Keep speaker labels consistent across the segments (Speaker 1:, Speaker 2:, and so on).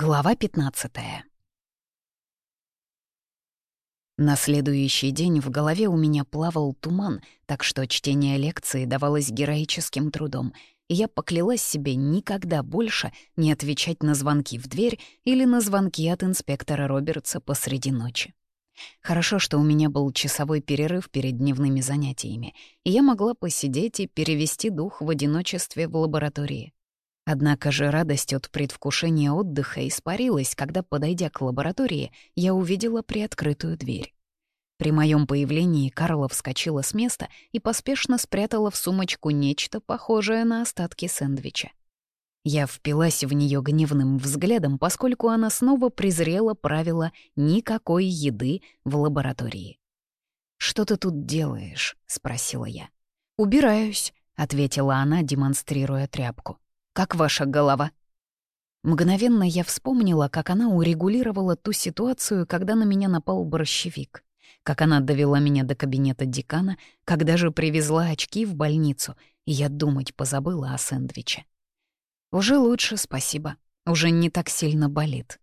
Speaker 1: Глава 15 На следующий день в голове у меня плавал туман, так что чтение лекции давалось героическим трудом, и я поклялась себе никогда больше не отвечать на звонки в дверь или на звонки от инспектора Робертса посреди ночи. Хорошо, что у меня был часовой перерыв перед дневными занятиями, и я могла посидеть и перевести дух в одиночестве в лаборатории. Однако же радость от предвкушения отдыха испарилась, когда, подойдя к лаборатории, я увидела приоткрытую дверь. При моем появлении Карла вскочила с места и поспешно спрятала в сумочку нечто похожее на остатки сэндвича. Я впилась в нее гневным взглядом, поскольку она снова презрела правила «никакой еды в лаборатории». «Что ты тут делаешь?» — спросила я. «Убираюсь», — ответила она, демонстрируя тряпку. Как ваша голова?» Мгновенно я вспомнила, как она урегулировала ту ситуацию, когда на меня напал борщевик, как она довела меня до кабинета декана, когда же привезла очки в больницу, и я думать позабыла о сэндвиче. Уже лучше, спасибо. Уже не так сильно болит.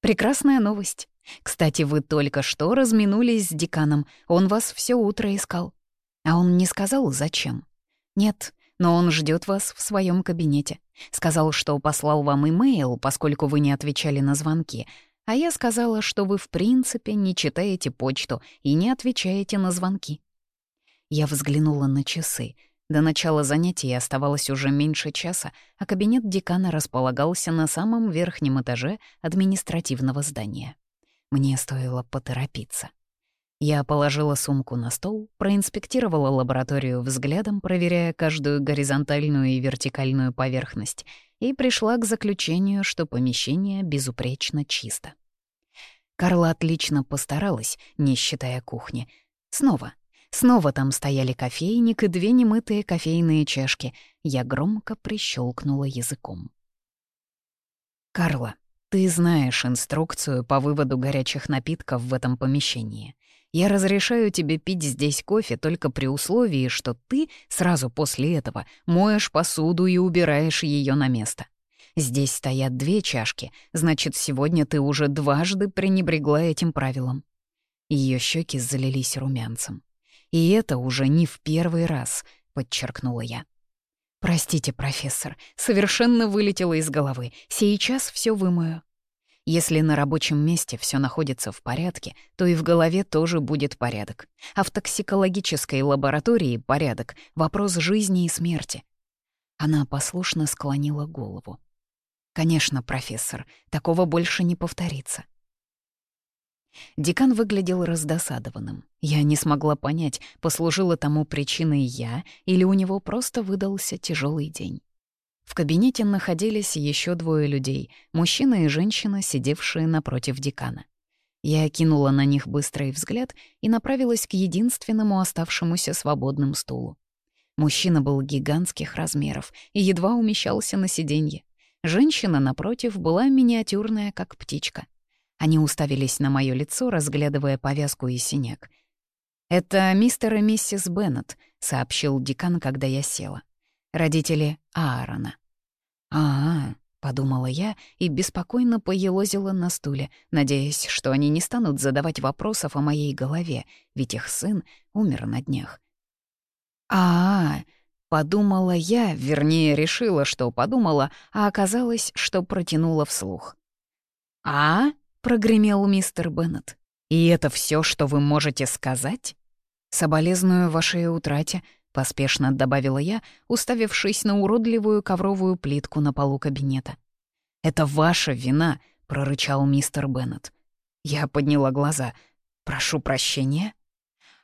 Speaker 1: Прекрасная новость. Кстати, вы только что разминулись с деканом, он вас все утро искал. А он не сказал, зачем? Нет, но он ждет вас в своем кабинете. Сказал, что послал вам имейл, поскольку вы не отвечали на звонки, а я сказала, что вы в принципе не читаете почту и не отвечаете на звонки. Я взглянула на часы. До начала занятий оставалось уже меньше часа, а кабинет декана располагался на самом верхнем этаже административного здания. Мне стоило поторопиться. Я положила сумку на стол, проинспектировала лабораторию взглядом, проверяя каждую горизонтальную и вертикальную поверхность, и пришла к заключению, что помещение безупречно чисто. Карла отлично постаралась, не считая кухни. Снова. Снова там стояли кофейник и две немытые кофейные чашки. Я громко прищелкнула языком. «Карла, ты знаешь инструкцию по выводу горячих напитков в этом помещении. Я разрешаю тебе пить здесь кофе только при условии, что ты сразу после этого моешь посуду и убираешь ее на место. Здесь стоят две чашки, значит, сегодня ты уже дважды пренебрегла этим правилом. Ее щеки залились румянцем. И это уже не в первый раз, подчеркнула я. Простите, профессор, совершенно вылетело из головы. Сейчас все вымою. Если на рабочем месте все находится в порядке, то и в голове тоже будет порядок. А в токсикологической лаборатории порядок — вопрос жизни и смерти. Она послушно склонила голову. «Конечно, профессор, такого больше не повторится». Декан выглядел раздосадованным. Я не смогла понять, послужила тому причиной я или у него просто выдался тяжелый день. В кабинете находились еще двое людей, мужчина и женщина, сидевшие напротив декана. Я окинула на них быстрый взгляд и направилась к единственному оставшемуся свободным стулу. Мужчина был гигантских размеров и едва умещался на сиденье. Женщина, напротив, была миниатюрная, как птичка. Они уставились на мое лицо, разглядывая повязку и синяк. «Это мистер и миссис Беннет», — сообщил декан, когда я села родители Аарона. «А, -а — подумала я и беспокойно поелозила на стуле, надеясь, что они не станут задавать вопросов о моей голове, ведь их сын умер на днях. а, -а, -а подумала я, вернее, решила, что подумала, а оказалось, что протянула вслух. «А?» — прогремел мистер Беннет. «И это все, что вы можете сказать?» «Соболезную вашей утрате», поспешно добавила я, уставившись на уродливую ковровую плитку на полу кабинета. «Это ваша вина», — прорычал мистер Беннет. Я подняла глаза. «Прошу прощения».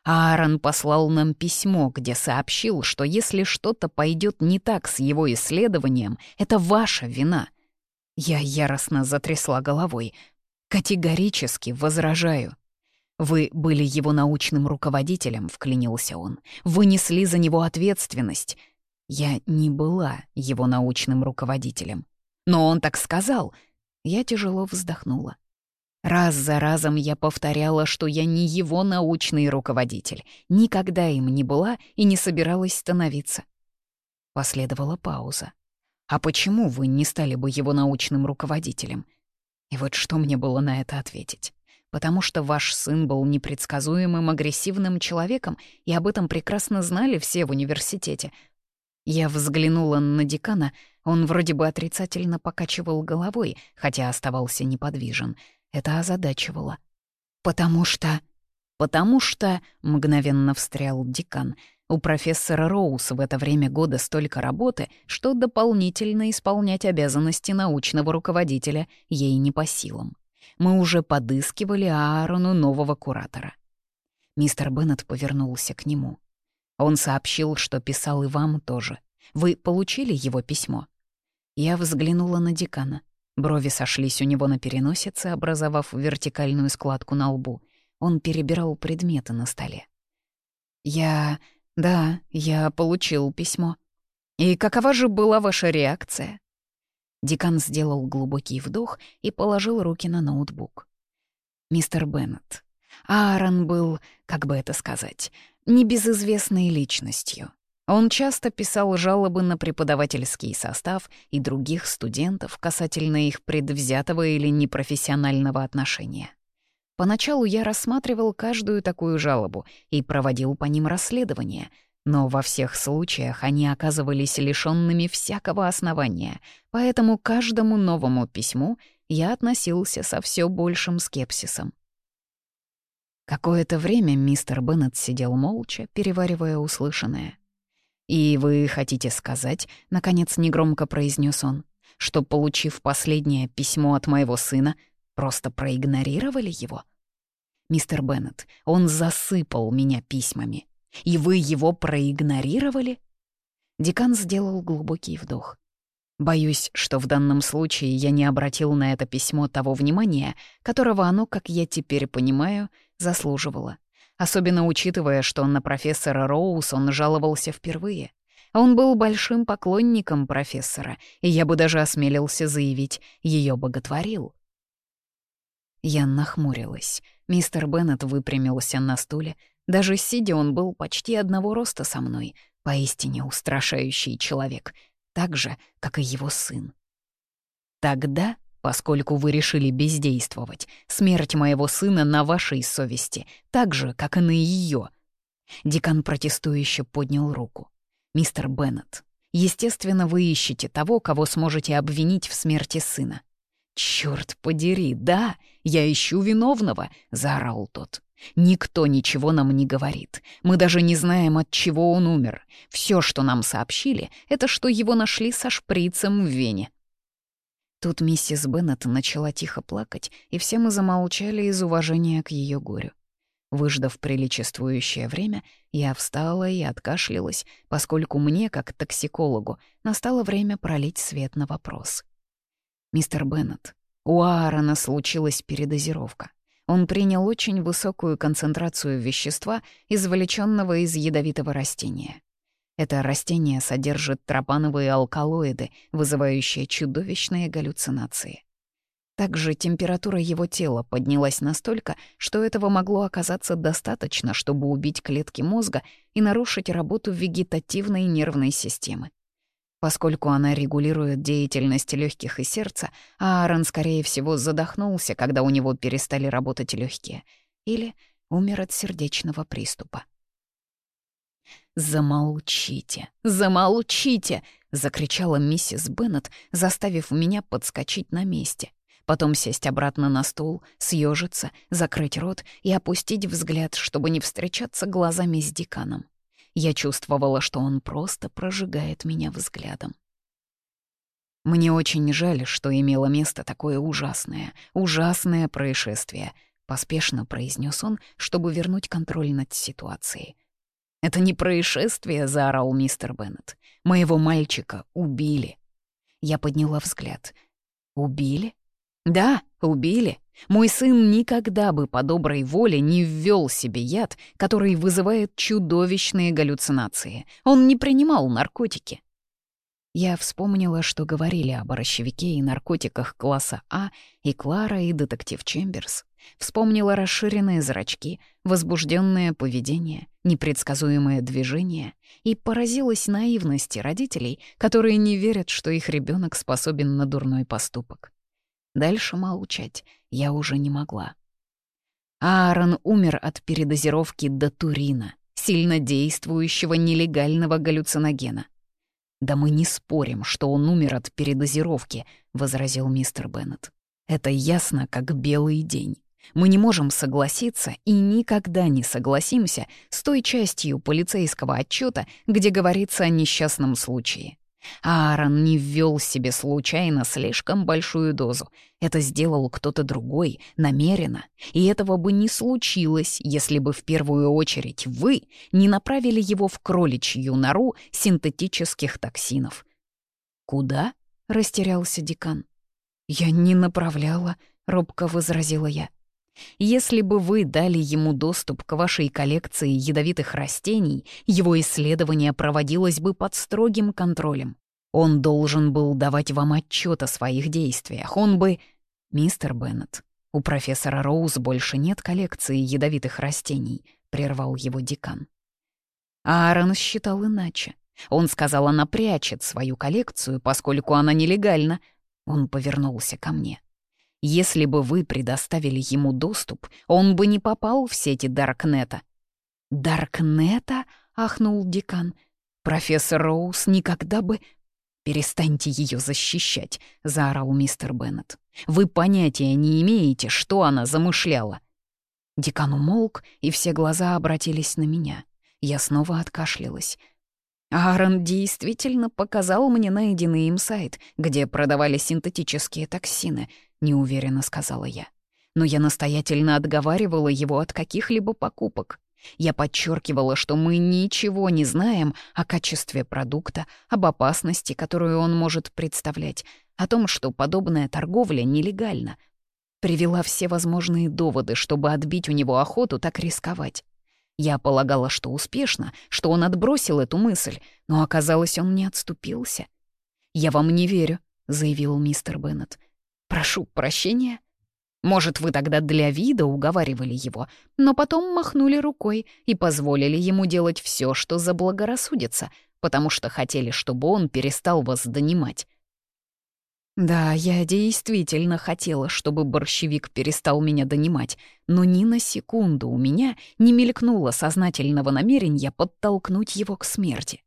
Speaker 1: Аарон послал нам письмо, где сообщил, что если что-то пойдет не так с его исследованием, это ваша вина. Я яростно затрясла головой. Категорически возражаю. «Вы были его научным руководителем», — вклинился он. «Вы несли за него ответственность». Я не была его научным руководителем. Но он так сказал. Я тяжело вздохнула. Раз за разом я повторяла, что я не его научный руководитель. Никогда им не была и не собиралась становиться. Последовала пауза. «А почему вы не стали бы его научным руководителем?» И вот что мне было на это ответить? Потому что ваш сын был непредсказуемым, агрессивным человеком, и об этом прекрасно знали все в университете. Я взглянула на декана, он вроде бы отрицательно покачивал головой, хотя оставался неподвижен. Это озадачивало. «Потому что...» «Потому что...» — мгновенно встрял декан. «У профессора Роуз в это время года столько работы, что дополнительно исполнять обязанности научного руководителя ей не по силам. Мы уже подыскивали Аарону нового куратора». Мистер Беннет повернулся к нему. Он сообщил, что писал и вам тоже. Вы получили его письмо? Я взглянула на декана. Брови сошлись у него на переносице, образовав вертикальную складку на лбу. Он перебирал предметы на столе. «Я... да, я получил письмо. И какова же была ваша реакция?» Декан сделал глубокий вдох и положил руки на ноутбук. «Мистер Беннет, Аарон был, как бы это сказать, небезызвестной личностью. Он часто писал жалобы на преподавательский состав и других студентов касательно их предвзятого или непрофессионального отношения. Поначалу я рассматривал каждую такую жалобу и проводил по ним расследование, но во всех случаях они оказывались лишенными всякого основания, поэтому каждому новому письму я относился со все большим скепсисом. Какое-то время мистер Беннет сидел молча, переваривая услышанное. «И вы хотите сказать, — наконец негромко произнес он, — что, получив последнее письмо от моего сына, просто проигнорировали его? Мистер Беннет, он засыпал меня письмами. И вы его проигнорировали?» Декан сделал глубокий вдох. Боюсь, что в данном случае я не обратил на это письмо того внимания, которого оно, как я теперь понимаю, заслуживало. Особенно учитывая, что на профессора Роуз он жаловался впервые. Он был большим поклонником профессора, и я бы даже осмелился заявить, ее боготворил. Я нахмурилась. Мистер Беннет выпрямился на стуле. Даже сидя он был почти одного роста со мной, поистине устрашающий человек — так же, как и его сын. Тогда, поскольку вы решили бездействовать, смерть моего сына на вашей совести, так же, как и на ее. Декан протестующе поднял руку. «Мистер Беннет, естественно, вы ищете того, кого сможете обвинить в смерти сына». «Чёрт подери, да, я ищу виновного», — заорал тот. Никто ничего нам не говорит. Мы даже не знаем, от чего он умер. Все, что нам сообщили, это что его нашли со шприцем в вене. Тут миссис Беннет начала тихо плакать, и все мы замолчали из уважения к ее горю. Выждав приличествующее время, я встала и откашлялась, поскольку мне, как токсикологу, настало время пролить свет на вопрос. «Мистер Беннет, у Аарона случилась передозировка он принял очень высокую концентрацию вещества, извлеченного из ядовитого растения. Это растение содержит тропановые алкалоиды, вызывающие чудовищные галлюцинации. Также температура его тела поднялась настолько, что этого могло оказаться достаточно, чтобы убить клетки мозга и нарушить работу вегетативной нервной системы. Поскольку она регулирует деятельность легких и сердца, Аарон, скорее всего, задохнулся, когда у него перестали работать легкие, или умер от сердечного приступа. «Замолчите! Замолчите!» — закричала миссис Беннет, заставив меня подскочить на месте. Потом сесть обратно на стул, съежиться, закрыть рот и опустить взгляд, чтобы не встречаться глазами с деканом. Я чувствовала, что он просто прожигает меня взглядом. «Мне очень жаль, что имело место такое ужасное, ужасное происшествие», — поспешно произнес он, чтобы вернуть контроль над ситуацией. «Это не происшествие», — заорал мистер Беннет. «Моего мальчика убили». Я подняла взгляд. «Убили?» «Да, убили. Мой сын никогда бы по доброй воле не ввел себе яд, который вызывает чудовищные галлюцинации. Он не принимал наркотики. Я вспомнила, что говорили о борщевике и наркотиках класса А, и Клара, и детектив Чемберс. Вспомнила расширенные зрачки, возбужденное поведение, непредсказуемое движение и поразилась наивности родителей, которые не верят, что их ребенок способен на дурной поступок. Дальше молчать я уже не могла. Аарон умер от передозировки датурина, сильно действующего нелегального галлюциногена. «Да мы не спорим, что он умер от передозировки», — возразил мистер Беннет. «Это ясно, как белый день. Мы не можем согласиться и никогда не согласимся с той частью полицейского отчета, где говорится о несчастном случае. Аарон не ввел себе случайно слишком большую дозу. Это сделал кто-то другой, намеренно. И этого бы не случилось, если бы в первую очередь вы не направили его в кроличью нору синтетических токсинов. «Куда?» — растерялся декан. «Я не направляла», — робко возразила я. Если бы вы дали ему доступ к вашей коллекции ядовитых растений, его исследование проводилось бы под строгим контролем. Он должен был давать вам отчет о своих действиях. Он бы... Мистер Беннет, у профессора Роуз больше нет коллекции ядовитых растений, прервал его декан. Аарон считал иначе. Он сказал, она прячет свою коллекцию, поскольку она нелегальна. Он повернулся ко мне. Если бы вы предоставили ему доступ, он бы не попал в сети Даркнета». «Даркнета?» — ахнул декан. «Профессор Роуз никогда бы...» «Перестаньте ее защищать», — заорал мистер Беннет. «Вы понятия не имеете, что она замышляла». Декан умолк, и все глаза обратились на меня. Я снова откашлялась. Аарон действительно показал мне найденный им сайт, где продавали синтетические токсины, неуверенно сказала я. Но я настоятельно отговаривала его от каких-либо покупок. Я подчеркивала, что мы ничего не знаем о качестве продукта, об опасности, которую он может представлять, о том, что подобная торговля нелегальна. Привела все возможные доводы, чтобы отбить у него охоту так рисковать. Я полагала, что успешно, что он отбросил эту мысль, но оказалось, он не отступился. «Я вам не верю», — заявил мистер Беннет. «Прошу прощения». Может, вы тогда для вида уговаривали его, но потом махнули рукой и позволили ему делать все, что заблагорассудится, потому что хотели, чтобы он перестал вас донимать. Да, я действительно хотела, чтобы борщевик перестал меня донимать, но ни на секунду у меня не мелькнуло сознательного намерения подтолкнуть его к смерти.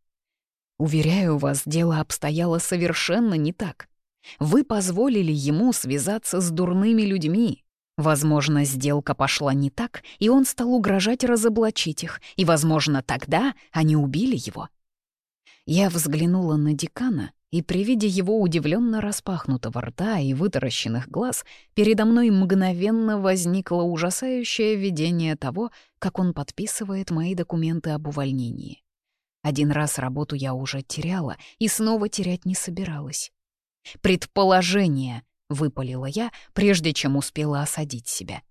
Speaker 1: Уверяю вас, дело обстояло совершенно не так. Вы позволили ему связаться с дурными людьми. Возможно, сделка пошла не так, и он стал угрожать разоблачить их, и, возможно, тогда они убили его. Я взглянула на декана и при виде его удивленно распахнутого рта и вытаращенных глаз передо мной мгновенно возникло ужасающее видение того, как он подписывает мои документы об увольнении. Один раз работу я уже теряла и снова терять не собиралась. «Предположение!» — выпалила я, прежде чем успела осадить себя.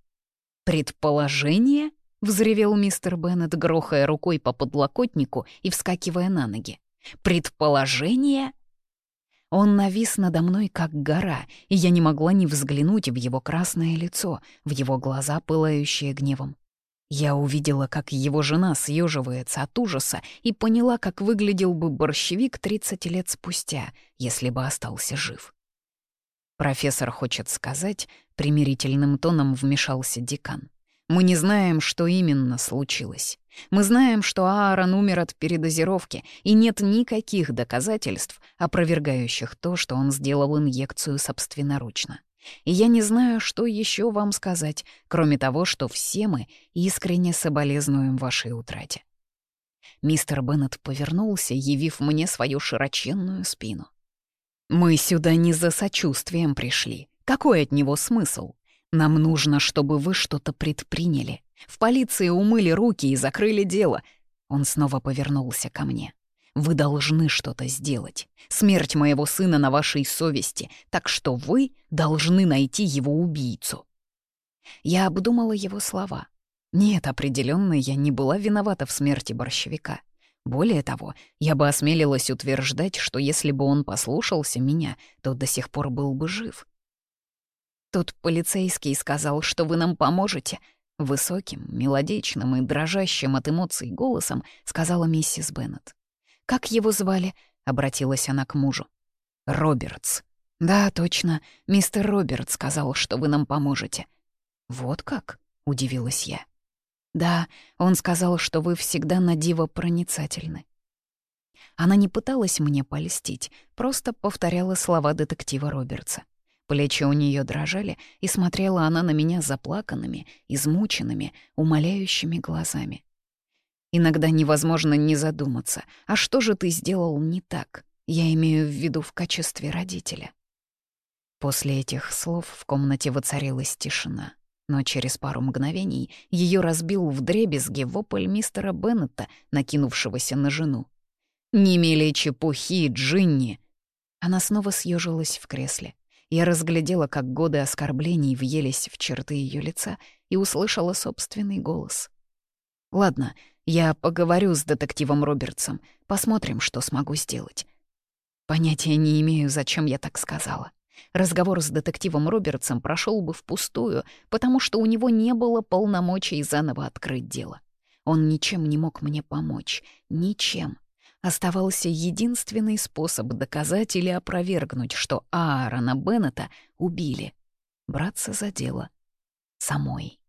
Speaker 1: «Предположение?» — взревел мистер Беннет, грохая рукой по подлокотнику и вскакивая на ноги. «Предположение?» Он навис надо мной, как гора, и я не могла не взглянуть в его красное лицо, в его глаза, пылающие гневом. Я увидела, как его жена съеживается от ужаса и поняла, как выглядел бы борщевик 30 лет спустя, если бы остался жив. Профессор хочет сказать, примирительным тоном вмешался декан. Мы не знаем, что именно случилось. Мы знаем, что Аарон умер от передозировки, и нет никаких доказательств, опровергающих то, что он сделал инъекцию собственноручно. И я не знаю, что еще вам сказать, кроме того, что все мы искренне соболезнуем вашей утрате. Мистер Беннет повернулся, явив мне свою широченную спину. «Мы сюда не за сочувствием пришли. Какой от него смысл? Нам нужно, чтобы вы что-то предприняли. В полиции умыли руки и закрыли дело». Он снова повернулся ко мне. «Вы должны что-то сделать. Смерть моего сына на вашей совести, так что вы должны найти его убийцу». Я обдумала его слова. Нет, определенно, я не была виновата в смерти борщевика. Более того, я бы осмелилась утверждать, что если бы он послушался меня, то до сих пор был бы жив. Тот полицейский сказал, что вы нам поможете. Высоким, мелодичным и дрожащим от эмоций голосом сказала миссис Беннет. «Как его звали?» — обратилась она к мужу. «Робертс». «Да, точно. Мистер Роберт сказал, что вы нам поможете». «Вот как?» — удивилась я. «Да, он сказал, что вы всегда на диво проницательны». Она не пыталась мне польстить, просто повторяла слова детектива Робертса. Плечи у нее дрожали, и смотрела она на меня заплаканными, измученными, умоляющими глазами. Иногда невозможно не задуматься, а что же ты сделал не так? Я имею в виду в качестве родителя. После этих слов в комнате воцарилась тишина. Но через пару мгновений ее разбил вдребезги вопль мистера Беннета, накинувшегося на жену. «Не мели чепухи, Джинни!» Она снова съежилась в кресле. Я разглядела, как годы оскорблений въелись в черты ее лица и услышала собственный голос. «Ладно, я поговорю с детективом Робертсом, посмотрим, что смогу сделать». Понятия не имею, зачем я так сказала. Разговор с детективом Робертсом прошел бы впустую, потому что у него не было полномочий заново открыть дело. Он ничем не мог мне помочь. Ничем. Оставался единственный способ доказать или опровергнуть, что Аарона Беннета убили. Браться за дело самой.